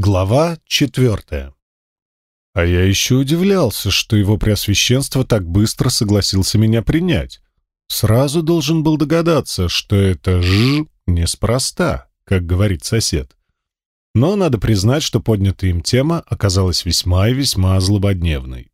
Глава четвертая. А я еще удивлялся, что его преосвященство так быстро согласился меня принять. Сразу должен был догадаться, что это «ж» неспроста, как говорит сосед. Но надо признать, что поднятая им тема оказалась весьма и весьма злободневной.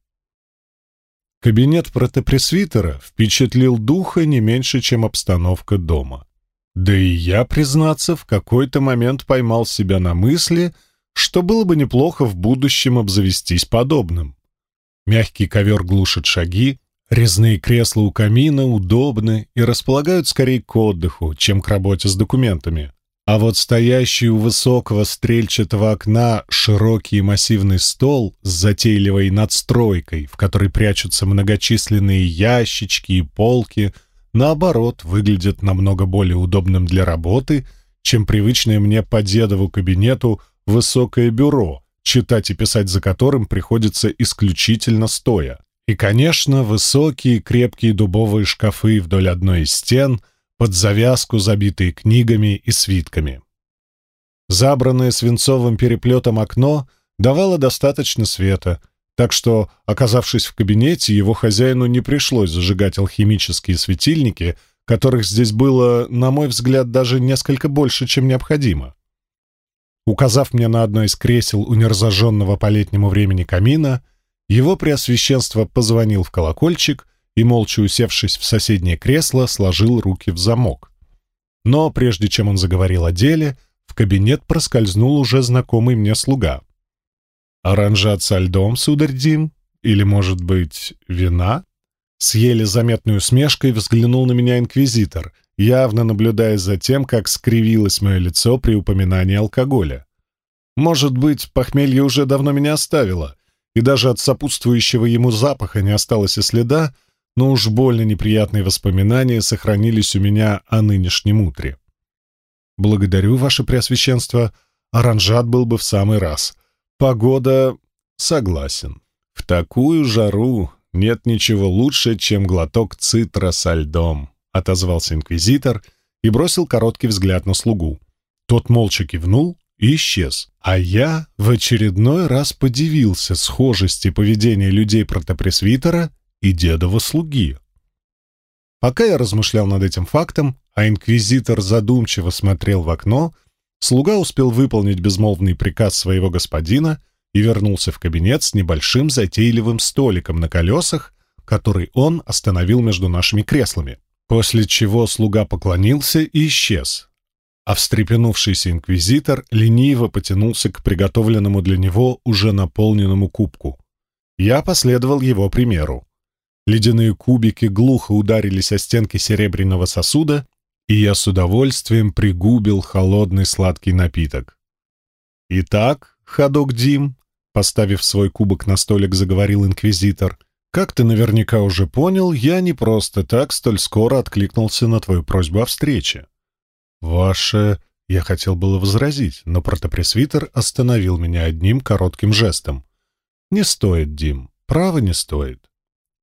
Кабинет протопресвитера впечатлил духа не меньше, чем обстановка дома. Да и я, признаться, в какой-то момент поймал себя на мысли, что было бы неплохо в будущем обзавестись подобным. Мягкий ковер глушит шаги, резные кресла у камина удобны и располагают скорее к отдыху, чем к работе с документами. А вот стоящий у высокого стрельчатого окна широкий массивный стол с затейливой надстройкой, в которой прячутся многочисленные ящички и полки, наоборот, выглядит намного более удобным для работы, чем привычное мне по дедову кабинету высокое бюро, читать и писать за которым приходится исключительно стоя. И, конечно, высокие крепкие дубовые шкафы вдоль одной из стен — под завязку забитые книгами и свитками. Забранное свинцовым переплетом окно давало достаточно света, так что, оказавшись в кабинете, его хозяину не пришлось зажигать алхимические светильники, которых здесь было, на мой взгляд, даже несколько больше, чем необходимо. Указав мне на одно из кресел у неразожженного по летнему времени камина, его преосвященство позвонил в колокольчик — и, молча усевшись в соседнее кресло, сложил руки в замок. Но прежде чем он заговорил о деле, в кабинет проскользнул уже знакомый мне слуга. «Оранжат льдом, сударь Дим? Или, может быть, вина?» С еле заметной усмешкой взглянул на меня инквизитор, явно наблюдая за тем, как скривилось мое лицо при упоминании алкоголя. «Может быть, похмелье уже давно меня оставило, и даже от сопутствующего ему запаха не осталось и следа, но уж больно неприятные воспоминания сохранились у меня о нынешнем утре. «Благодарю, ваше преосвященство. Оранжат был бы в самый раз. Погода... согласен. В такую жару нет ничего лучше, чем глоток цитра со льдом», — отозвался инквизитор и бросил короткий взгляд на слугу. Тот молча кивнул и исчез. А я в очередной раз подивился схожести поведения людей протопресвитера и дедова слуги. Пока я размышлял над этим фактом, а инквизитор задумчиво смотрел в окно, слуга успел выполнить безмолвный приказ своего господина и вернулся в кабинет с небольшим затейливым столиком на колесах, который он остановил между нашими креслами, после чего слуга поклонился и исчез, а встрепенувшийся инквизитор лениво потянулся к приготовленному для него уже наполненному кубку. Я последовал его примеру. Ледяные кубики глухо ударились о стенки серебряного сосуда, и я с удовольствием пригубил холодный сладкий напиток. «Итак, ходок Дим», — поставив свой кубок на столик, заговорил инквизитор, «как ты наверняка уже понял, я не просто так столь скоро откликнулся на твою просьбу о встрече. Ваше...» Я хотел было возразить, но протопресвитер остановил меня одним коротким жестом. «Не стоит, Дим, право не стоит.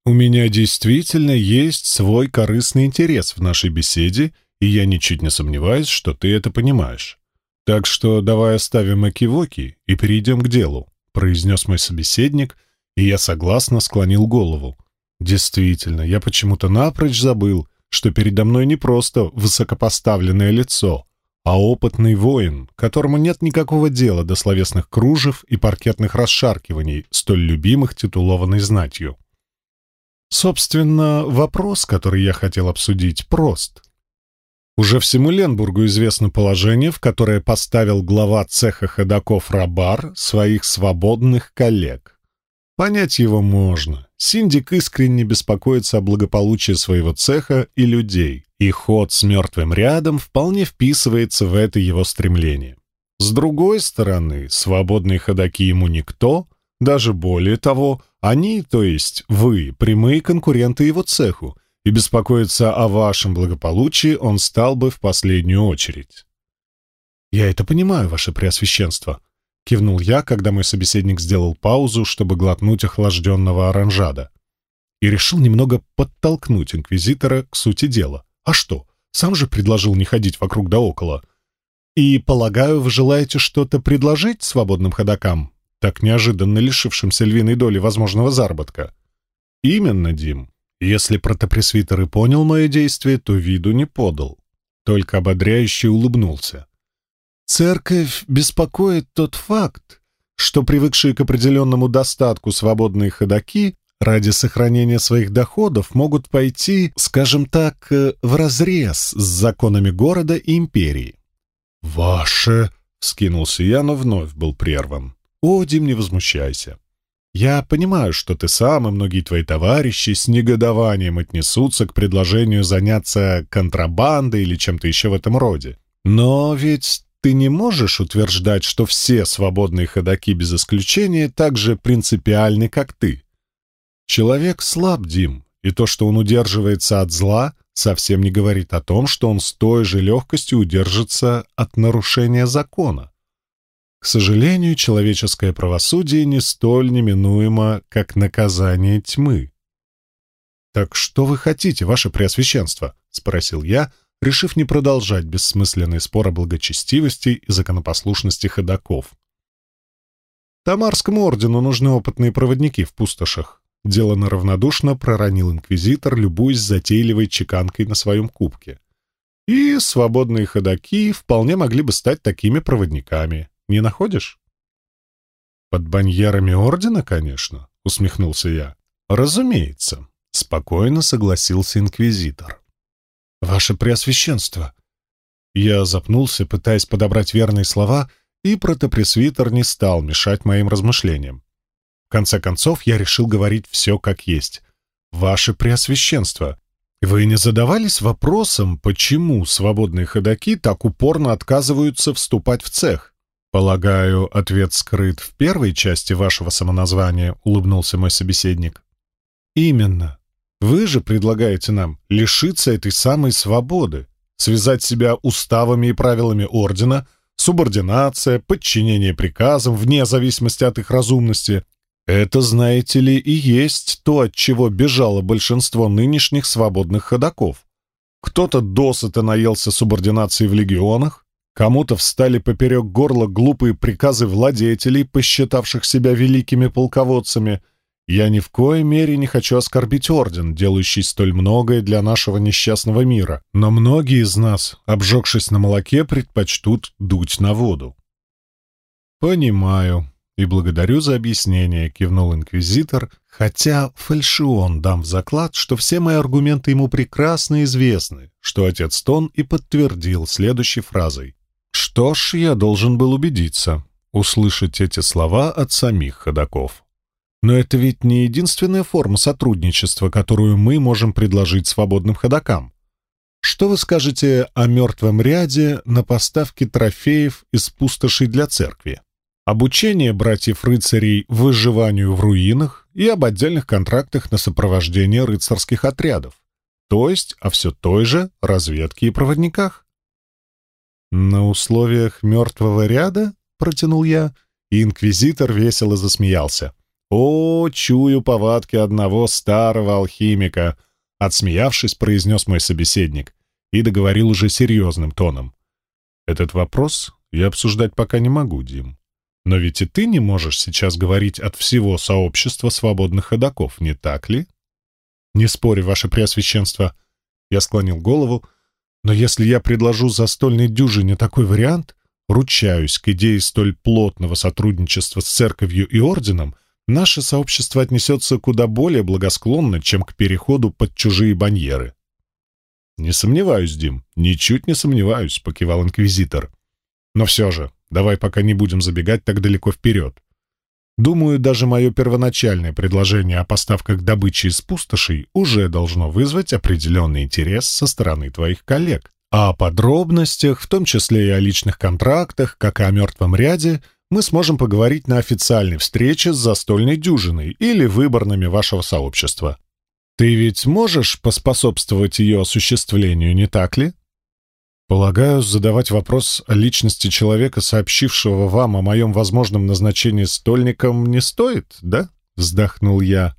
У меня действительно есть свой корыстный интерес в нашей беседе, и я ничуть не сомневаюсь, что ты это понимаешь. Так что давай оставим экивоки и перейдем к делу», — произнес мой собеседник, и я согласно склонил голову. «Действительно, я почему-то напрочь забыл, что передо мной не просто высокопоставленное лицо, а опытный воин, которому нет никакого дела до словесных кружев и паркетных расшаркиваний, столь любимых титулованной знатью. Собственно, вопрос, который я хотел обсудить, прост. Уже всему Ленбургу известно положение, в которое поставил глава цеха ходаков Рабар своих свободных коллег. Понять его можно. Синдик искренне беспокоится о благополучии своего цеха и людей, и ход с мертвым рядом вполне вписывается в это его стремление. С другой стороны, свободные ходаки ему никто, даже более того, они, то есть вы, прямые конкуренты его цеху, и беспокоиться о вашем благополучии он стал бы в последнюю очередь. «Я это понимаю, ваше преосвященство», — кивнул я, когда мой собеседник сделал паузу, чтобы глотнуть охлажденного оранжада, и решил немного подтолкнуть инквизитора к сути дела. «А что? Сам же предложил не ходить вокруг да около. И, полагаю, вы желаете что-то предложить свободным ходокам, так неожиданно лишившимся львиной доли возможного заработка? Именно, Дим. Если протопресвитер и понял мое действие, то виду не подал. Только ободряюще улыбнулся. Церковь беспокоит тот факт, что привыкшие к определенному достатку свободные ходаки ради сохранения своих доходов могут пойти, скажем так, э, вразрез с законами города и империи. «Ваше!» — скинулся я, но вновь был прерван. «О, Дим, не возмущайся. Я понимаю, что ты сам и многие твои товарищи с негодованием отнесутся к предложению заняться контрабандой или чем-то еще в этом роде. Но ведь ты не можешь утверждать, что все свободные ходаки без исключения так же принципиальны, как ты. Человек слаб, Дим, и то, что он удерживается от зла, совсем не говорит о том, что он с той же легкостью удержится от нарушения закона. К сожалению, человеческое правосудие не столь неминуемо, как наказание тьмы. «Так что вы хотите, ваше преосвященство?» — спросил я, решив не продолжать бессмысленный спор о благочестивости и законопослушности ходаков. Тамарскому ордену нужны опытные проводники в пустошах. Делано равнодушно проронил инквизитор, любуясь затейливой чеканкой на своем кубке. И свободные ходаки вполне могли бы стать такими проводниками. Не находишь? Под баньерами ордена, конечно, усмехнулся я. Разумеется, спокойно согласился инквизитор. Ваше Преосвященство! Я запнулся, пытаясь подобрать верные слова, и протопресвитер не стал мешать моим размышлениям. В конце концов, я решил говорить все как есть. «Ваше Преосвященство, вы не задавались вопросом, почему свободные ходаки так упорно отказываются вступать в цех? Полагаю, ответ скрыт в первой части вашего самоназвания, улыбнулся мой собеседник. Именно. Вы же предлагаете нам лишиться этой самой свободы, связать себя уставами и правилами ордена, субординация, подчинение приказам вне зависимости от их разумности, это, знаете ли, и есть то, от чего бежало большинство нынешних свободных ходаков. Кто-то досыта наелся субординации в легионах, кому-то встали поперек горла глупые приказы владетелей, посчитавших себя великими полководцами. Я ни в коей мере не хочу оскорбить орден, делающий столь многое для нашего несчастного мира, но многие из нас, обжегшись на молоке, предпочтут дуть на воду. «Понимаю», «И благодарю за объяснение», — кивнул инквизитор, хотя фальшион дам в заклад, что все мои аргументы ему прекрасно известны, что отец Тон и подтвердил следующей фразой. «Что ж, я должен был убедиться, услышать эти слова от самих ходаков. Но это ведь не единственная форма сотрудничества, которую мы можем предложить свободным ходакам. Что вы скажете о мертвом ряде на поставке трофеев из пустошей для церкви?» обучение братьев-рыцарей выживанию в руинах и об отдельных контрактах на сопровождение рыцарских отрядов, то есть о все той же разведке и проводниках. «На условиях мертвого ряда?» — протянул я, и инквизитор весело засмеялся. «О, чую повадки одного старого алхимика!» — отсмеявшись, произнес мой собеседник и договорил уже серьезным тоном. «Этот вопрос я обсуждать пока не могу, Дим. Но ведь и ты не можешь сейчас говорить от всего сообщества свободных ходаков, не так ли? Не спорю, ваше преосвященство. Я склонил голову. Но если я предложу застольной дюжине такой вариант, ручаюсь, к идее столь плотного сотрудничества с церковью и орденом, наше сообщество отнесется куда более благосклонно, чем к переходу под чужие баньеры. «Не сомневаюсь, Дим, ничуть не сомневаюсь», — покивал инквизитор. «Но все же, Давай пока не будем забегать так далеко вперед. Думаю, даже мое первоначальное предложение о поставках добычи из пустошей уже должно вызвать определенный интерес со стороны твоих коллег. А о подробностях, в том числе и о личных контрактах, как и о мертвом ряде, мы сможем поговорить на официальной встрече с застольной дюжиной или выборными вашего сообщества. Ты ведь можешь поспособствовать ее осуществлению, не так ли? Полагаю, задавать вопрос о личности человека, сообщившего вам о моем возможном назначении стольником, не стоит, да? Вздохнул я.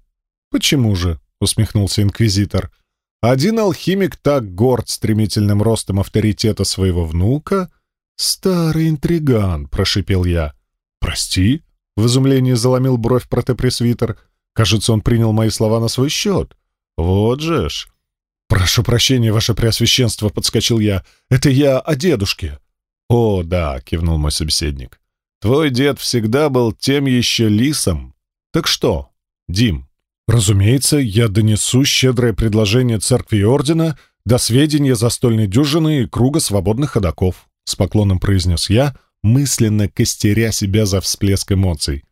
Почему же? Усмехнулся инквизитор. Один алхимик так горд стремительным ростом авторитета своего внука, «Старый интриган», — прошипел я. «Прости?» — в изумлении заломил бровь протопресвитер. «Кажется, он принял мои слова на свой счет. Вот же ж!» «Прошу прощения, ваше преосвященство», — подскочил я. «Это я о дедушке». «О, да», — кивнул мой собеседник. «Твой дед всегда был тем еще лисом. Так что, Дим?» «Разумеется, я донесу щедрое предложение церкви и ордена до сведения застольной дюжины и круга свободных ходаков», — с поклоном произнес я, мысленно костеря себя за всплеск эмоций.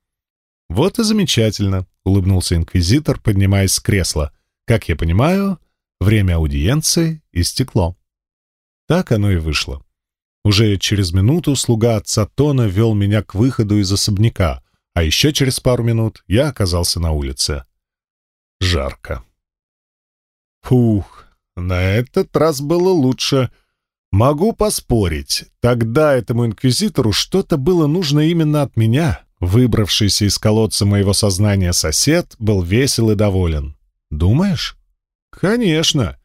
«Вот и замечательно», — улыбнулся инквизитор, поднимаясь с кресла. «Как я понимаю, время аудиенции истекло». Так оно и вышло. Уже через минуту слуга отца Тона вел меня к выходу из особняка, а еще через пару минут я оказался на улице. Жарко. Фух, на этот раз было лучше. Могу поспорить, тогда этому инквизитору что-то было нужно именно от меня. Выбравшийся из колодца моего сознания сосед был весел и доволен. Думаешь? Конечно.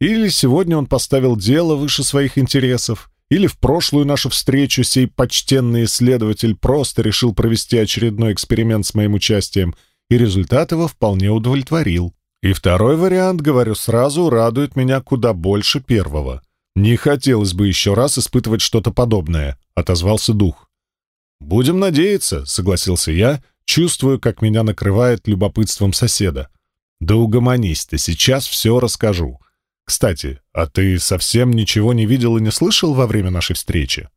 Или сегодня он поставил дело выше своих интересов, или в прошлую нашу встречу сей почтенный исследователь просто решил провести очередной эксперимент с моим участием, и результат его вполне удовлетворил. И второй вариант, говорю сразу, радует меня куда больше первого. Не хотелось бы еще раз испытывать что-то подобное, отозвался дух. Будем надеяться, согласился я, чувствую, как меня накрывает любопытством соседа. Да угомонись ты, сейчас все расскажу. Кстати, а ты совсем ничего не видел и не слышал во время нашей встречи?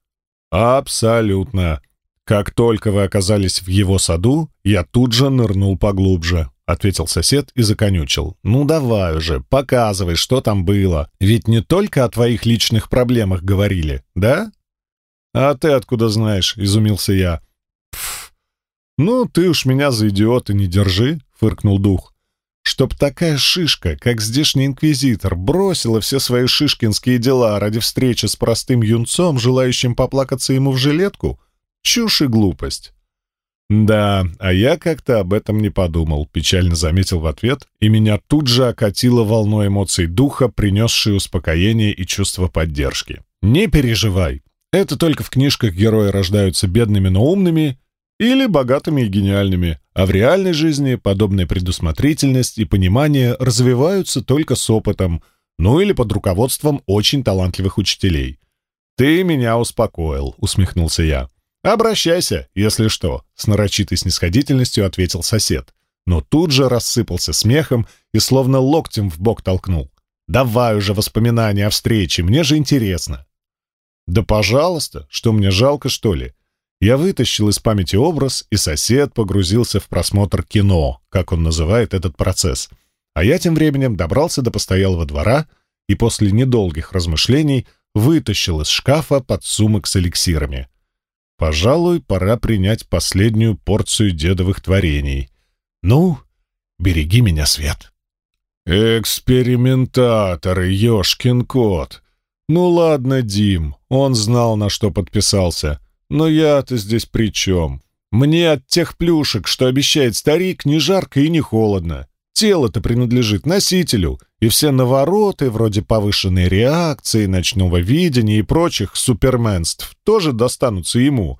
Абсолютно. Как только вы оказались в его саду, я тут же нырнул поглубже, ответил сосед и законючил. Ну давай уже, показывай, что там было. Ведь не только о твоих личных проблемах говорили, да? А ты откуда знаешь? изумился я. Пф. Ну, ты уж меня за идиота не держи, фыркнул дух чтоб такая шишка, как здешний инквизитор, бросила все свои шишкинские дела ради встречи с простым юнцом, желающим поплакаться ему в жилетку? Чушь и глупость. «Да, а я как-то об этом не подумал», — печально заметил в ответ, и меня тут же окатило волной эмоций духа, принесшей успокоение и чувство поддержки. «Не переживай. Это только в книжках герои рождаются бедными, но умными, или богатыми и гениальными, а в реальной жизни подобная предусмотрительность и понимание развиваются только с опытом, ну или под руководством очень талантливых учителей. «Ты меня успокоил», — усмехнулся я. «Обращайся, если что», — с нарочитой снисходительностью ответил сосед, но тут же рассыпался смехом и словно локтем в бок толкнул. «Давай уже воспоминания о встрече, мне же интересно». «Да пожалуйста, что мне жалко, что ли? Я вытащил из памяти образ, и сосед погрузился в просмотр кино, как он называет этот процесс. А я тем временем добрался до постоялого двора и после недолгих размышлений вытащил из шкафа подсумок с эликсирами. Пожалуй, пора принять последнюю порцию дедовых творений. Ну, береги меня, Свет. Экспериментатор, ёшкин кот. Ну ладно, Дим, он знал, на что подписался. Но я-то здесь при чем? Мне от тех плюшек, что обещает старик, не жарко и не холодно. Тело-то принадлежит носителю, и все навороты, вроде повышенной реакции, ночного видения и прочих суперменств, тоже достанутся ему.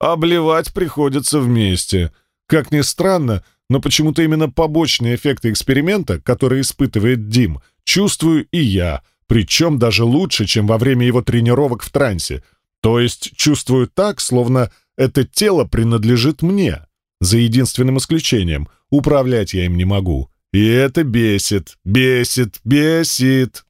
Обливать приходится вместе. Как ни странно, но почему-то именно побочные эффекты эксперимента, которые испытывает Дим, чувствую и я, причем даже лучше, чем во время его тренировок в трансе — то есть чувствую так, словно это тело принадлежит мне. За единственным исключением, управлять я им не могу. И это бесит, бесит, бесит.